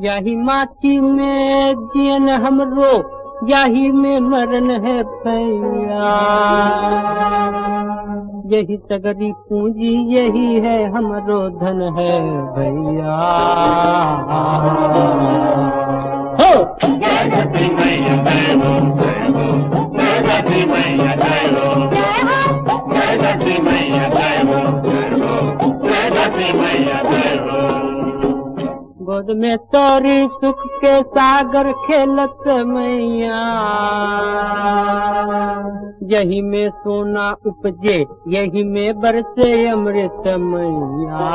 यही माटी में जियन हमरो, यही में मरन है भैया। यही सगरी पूंजी, यही है हमरो धन है भैया। गोद में तोरी सुख के सागर खेलत मैया। यही में सोना उपजे, यही में बरसे अमृत मैया।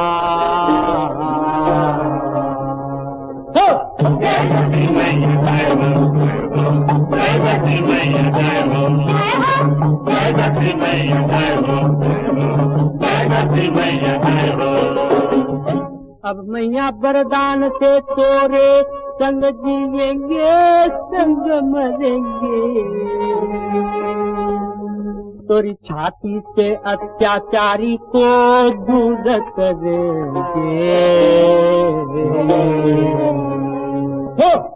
हो। अब मैया बरदान से तोरे संग जिएँगे, संग मरेंगे। तोरी छाती से अत्याचारी को दूर करेंगे। हो।